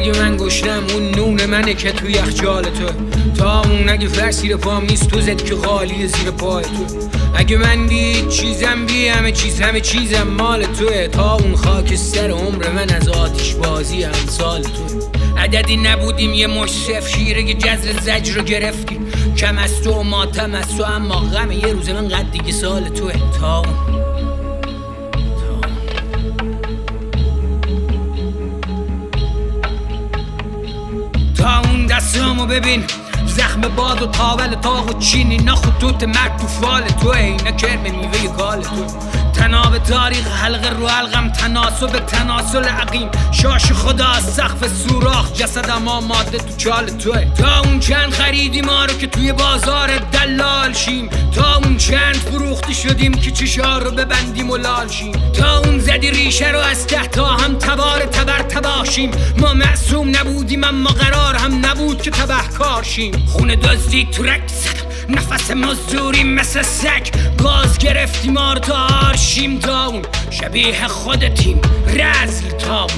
گشنم اون نون منه که تو یخچال تو. تا اون اگه فرسیر پام نیست تو زد که خالی زیر پای تو. اگه من بی چیزم بی همه چیز همه چیزم مال توه. تا اون خاک سر عمر من از آتیش بازی امثال تو. عددی نبودیم یه مش صف شیره جزر زجر رو گرفتیم. کم از تو و ماتم از تو اما غم یه روز من قد دیگه سال توه. تا اون دستامو ببین. زخم باد و تاول تاق و چینی. اینا خطوط مرد تو فال تو اینا کرم میوه کال تو. تناب تاریخ حلقه رو حلقم تناسب تناسل عقیم. شاش خدا از سقف سوراخ جسدم آماده تو چال توه. تا اون چند خریدی ما رو که توی بازار دلال شیم. تا اون چند فروختی شدیم که چشار رو ببندیم و لال شیم. تا اون زدی ریشه رو از ته تا هم تبار تبر تباشیم ما معصوم نبودیم اما قرار هم نبود که تبه کار شیم. خونه دزدی تو رک زدم نفس مزدوری مثل سگ. گاز گرفتیم آر تا آرشیم داون شبیه خودتیم رزل تام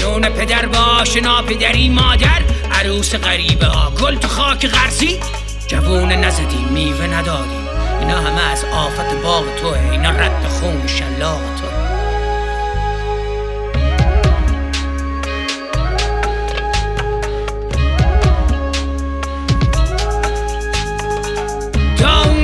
نون پدر باش ناپدری مادر. عروس غریبه ها. گل تو خاک غرسی جوون نزدیم میوه ندادیم اینا همه از آفت باغ توه. اینا رد خون شلاق توه.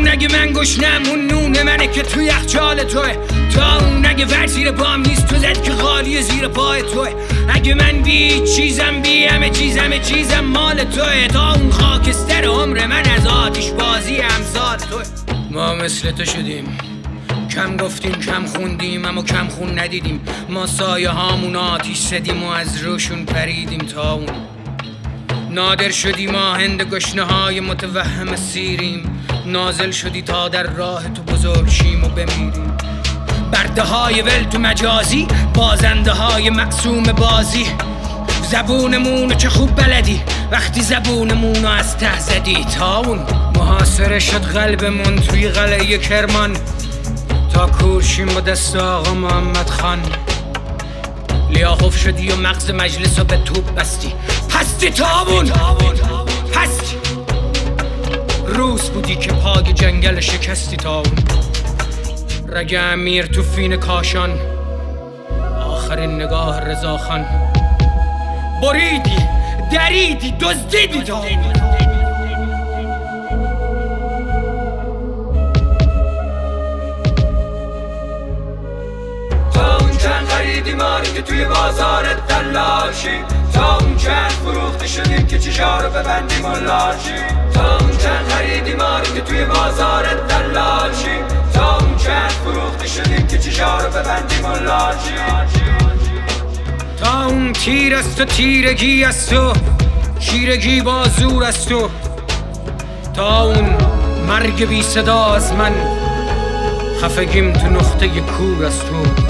اون نگه من گشنم اون نون منه که توی یخچال توه. تا اون نگه ور زیر پام نیست تو زد که خالی زیر پای توه. اگه من بی چیزم بی همه چیز چیزم مال توه. تا اون خاکستر عمر من از آتیش بازی امثال توه. ما مثل تو شدیم. کم گفتیم کم خوندیم اما کم خون ندیدیم. ما سایه هامون آتیش زدیم و از روشون پریدیم تا اون. نادر شدی ما هند گشنه های متوهم سیریم. نازل شدی تا در راه تو بزرگ شیم و بمیریم برده های ول تو مجازی بازنده های معصوم بازی. زبونمونو چه خوب بلدی؟ وقتی زبونمونو از ته زدی تا اون محاصره شد قلبمون توی قلعه کرمان. تا کورشیم با دست آقا محمد خان. لیاخوف شدی و مغز مجلس رو به توپ بستی. پستی تابون روز بودی که پاگ جنگل شکستی تاون رگ امیر تو فین کاشان آخرین نگاه رضاخان. بریدی دریدی دزدیدی تا رو که توی بازار دلال شیم تا اون چند فروخته شدیم که چشا رو ببندیم و لال شیم تا اون چند خریدی ما رو که توی بازار دلال شیم تا اون چند فروخته شدیم که چشا رو ببندیم و لال شیم تا اون تیر است و تیرگی است و شیرگی با زور است و تا اون مرگ بی صدا از من خفگیم تو نقطه کور است و